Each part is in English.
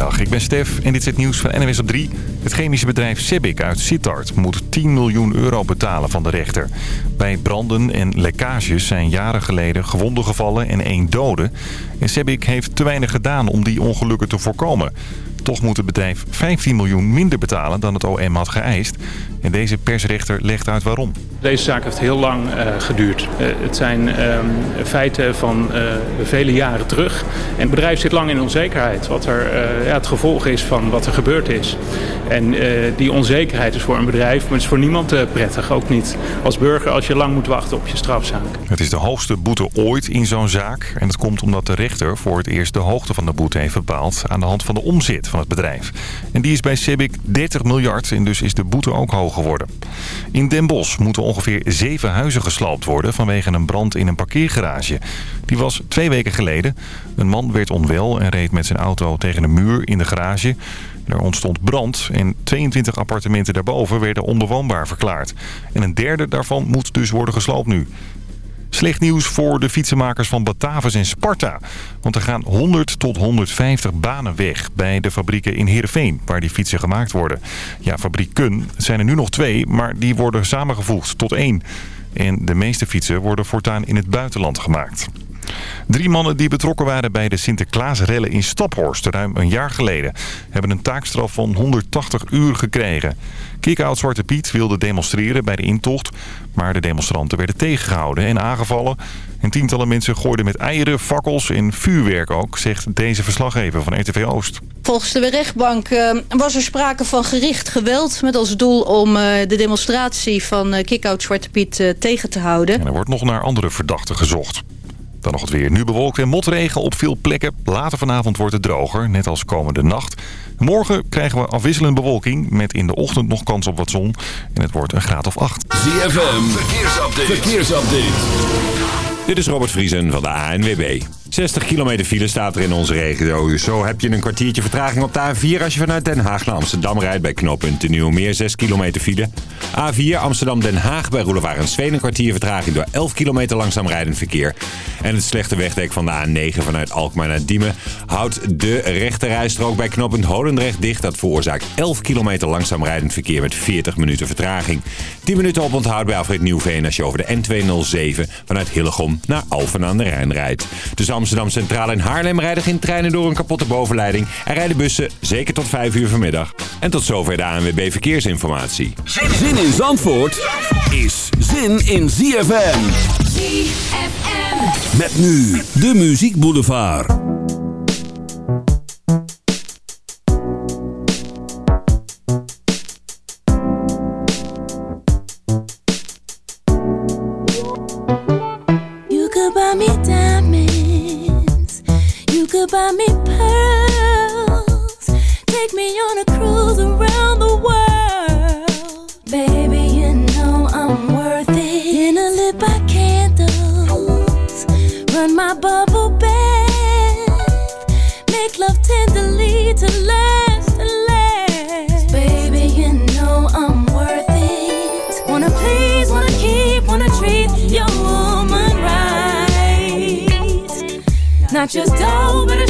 Goedemiddag, ik ben Stef en dit is het nieuws van NWS op 3. Het chemische bedrijf Sebic uit Sittard moet 10 miljoen euro betalen van de rechter. Bij branden en lekkages zijn jaren geleden gewonden gevallen en één dode. En Sebic heeft te weinig gedaan om die ongelukken te voorkomen. Toch moet het bedrijf 15 miljoen minder betalen dan het OM had geëist. En deze persrechter legt uit waarom. Deze zaak heeft heel lang uh, geduurd. Uh, het zijn uh, feiten van eh, vele jaren terug. En het bedrijf zit lang in onzekerheid. Wat er ja, het gevolg is van wat er gebeurd is. En die onzekerheid is voor een bedrijf, maar het is voor niemand prettig. Ook niet als burger als je lang moet wachten op je strafzaak. Het is de hoogste boete ooit in zo'n zaak. En dat komt omdat de rechter voor het eerst de hoogte van de boete heeft bepaald... aan de hand van de omzet van het bedrijf. En die is bij Sebic 30 miljard en dus is de boete ook hoger geworden. In Den Bosch moeten ongeveer zeven huizen gesloopt worden vanwege een brand in een parkeergarage. Die was twee weken geleden. Een man werd onwel en reed met zijn auto tegen een muur in de garage. Er ontstond brand en 22 appartementen daarboven werden onbewoonbaar verklaard. En een derde daarvan moet dus worden gesloopt nu. Slecht nieuws voor de fietsenmakers van Batavus en Sparta. Want er gaan 100 tot 150 banen weg bij de fabrieken in Heerenveen... waar die fietsen gemaakt worden. Ja, fabrieken zijn er nu nog twee, maar die worden samengevoegd tot één. En de meeste fietsen worden voortaan in het buitenland gemaakt. Drie mannen die betrokken waren bij de Sinterklaasrellen in Staphorst ruim een jaar geleden... hebben een taakstraf van 180 uur gekregen. Kick-out Zwarte Piet wilde demonstreren bij de intocht... maar de demonstranten werden tegengehouden en aangevallen... En tientallen mensen gooiden met eieren, fakkels en vuurwerk ook, zegt deze verslaggever van RTV Oost. Volgens de rechtbank uh, was er sprake van gericht geweld... met als doel om uh, de demonstratie van uh, Kick-Out Zwarte Piet tegen te houden. En er wordt nog naar andere verdachten gezocht. Dan nog het weer. Nu bewolkt en motregen op veel plekken. Later vanavond wordt het droger, net als komende nacht. Morgen krijgen we afwisselende bewolking met in de ochtend nog kans op wat zon. En het wordt een graad of 8. ZFM, verkeersupdate. verkeersupdate. Dit is Robert Vriesen van de ANWB. 60 kilometer file staat er in onze regio. Zo heb je een kwartiertje vertraging op de A4 als je vanuit Den Haag naar Amsterdam rijdt bij knooppunt Nieuwmeer 6 kilometer file. A4 Amsterdam-Den Haag bij Roelevarensveen een kwartier vertraging door 11 kilometer langzaam rijdend verkeer. En het slechte wegdek van de A9 vanuit Alkmaar naar Diemen houdt de rechterrijstrook bij knooppunt Holendrecht dicht. Dat veroorzaakt 11 kilometer langzaam rijdend verkeer met 40 minuten vertraging. 10 minuten op onthoud bij Alfred Nieuwveen als je over de N207 vanuit Hillegom naar Alphen aan de Rijn rijdt. Amsterdam Centraal en Haarlem rijden geen treinen door een kapotte bovenleiding. Er rijden bussen, zeker tot 5 uur vanmiddag. En tot zover de ANWB Verkeersinformatie. Zin in Zandvoort is zin in ZFM. ZFM. Met nu de Muziek Boulevard. Could buy me pearls. Take me on a cruise Not just dough, but a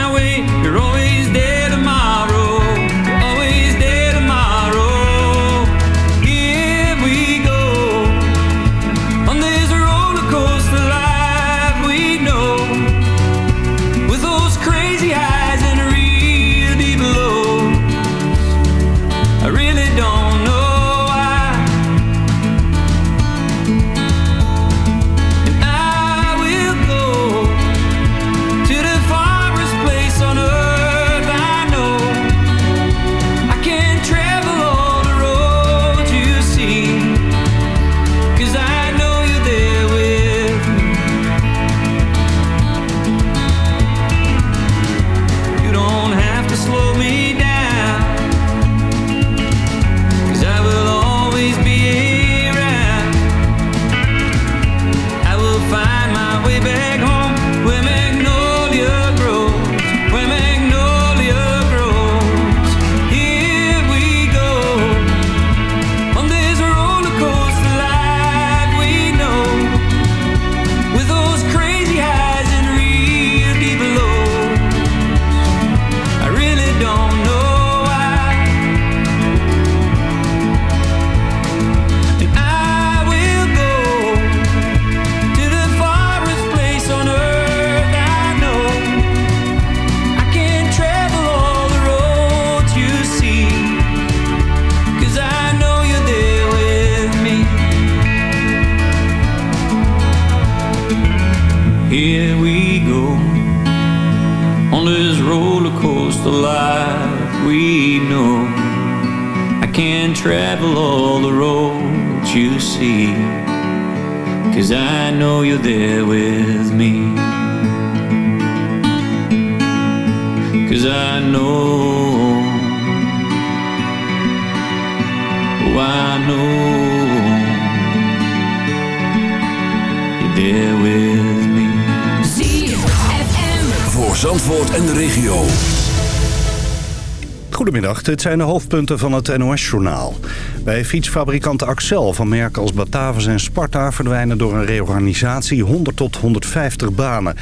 Dit zijn de hoofdpunten van het NOS-journaal. Bij fietsfabrikant Axel van merken als Batavus en Sparta... verdwijnen door een reorganisatie 100 tot 150 banen.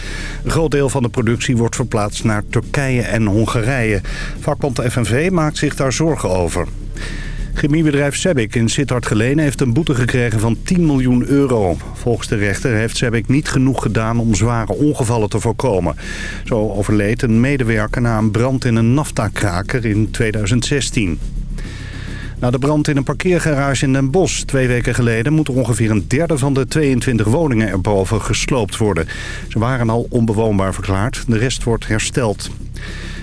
Een groot deel van de productie wordt verplaatst naar Turkije en Hongarije. Vakbond FNV maakt zich daar zorgen over. Chemiebedrijf Sebik in Sittard-Geleen heeft een boete gekregen van 10 miljoen euro. Volgens de rechter heeft Sebik niet genoeg gedaan om zware ongevallen te voorkomen. Zo overleed een medewerker na een brand in een naftakraker in 2016. Na de brand in een parkeergarage in Den Bosch twee weken geleden... moet ongeveer een derde van de 22 woningen erboven gesloopt worden. Ze waren al onbewoonbaar verklaard. De rest wordt hersteld.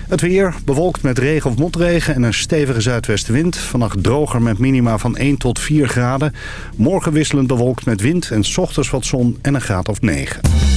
Het weer bewolkt met regen of motregen en een stevige zuidwestenwind. Vannacht droger met minima van 1 tot 4 graden. Morgen wisselend bewolkt met wind en ochtends wat zon en een graad of 9.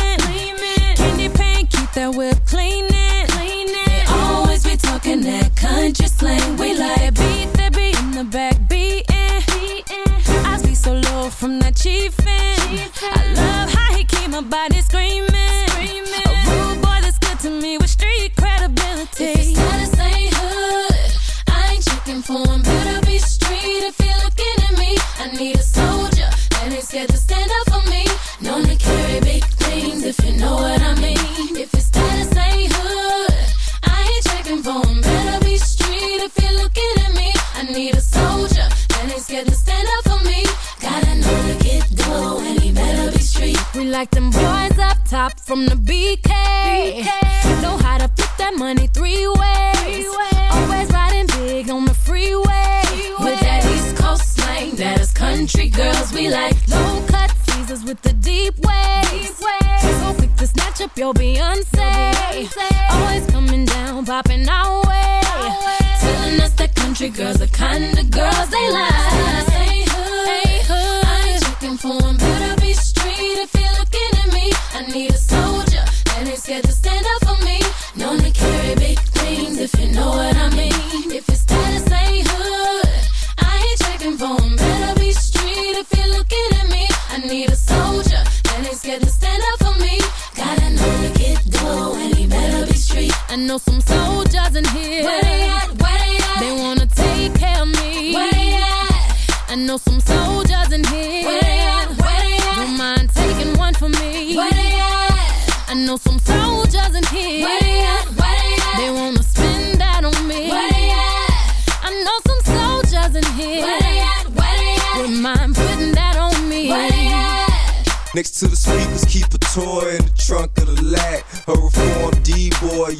That whip cleaning, cleaning. They always be talking that country slang. We like beat, that beat in the back beating. I see so low from that chiefin'. I love how he keep my body screaming. A rude boy that's good to me with street credibility. If his status ain't hood, I ain't checking for him. Better be street if you're looking at me. I need a soldier that ain't scared to stand up for me. Known to carry big things if you know what I mean. If his status ain't hood, I ain't checking for him. Better be street if you're looking at me. I need a soldier that ain't scared to stand up for me. Gotta know to get dough and he better be street. We like them boys up top from the BK. BK. Know how to flip that money three ways. Always country girls we like. Low cut teasers with the deep waves. So quick to snatch up your Beyonce. Always coming down, popping our way. Telling us that country girls the kind of girls they like. Ain't hood, Ain't hood. I ain't checking for 'em. Better be street if you're looking at me. I need a soldier that ain't scared to stand up for me. Known to carry big things if you know what I mean. If know some soldiers in here. Where they at? Where they at? They wanna take care of me. Where they at? I know some soldiers in here. Where they at? Where they at? Don't mind taking one for me. Where they at? I know some soldiers in here. Where they at? Where they at? They wanna spend that on me. Where they at? I know some soldiers in here. Where they at? Where they at? Wouldn't mind putting that on me. Where they at? Next to the speakers, keep a toy in the trunk of the lag. A reformed D-boy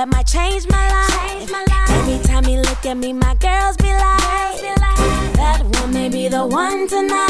that might change my life. Every time he look at me, my girls be like, that one may be the one tonight.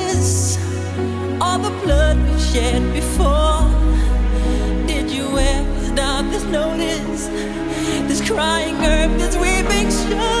blood before? Did you ever stop to notice this crying earth, this weeping shore?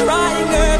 crying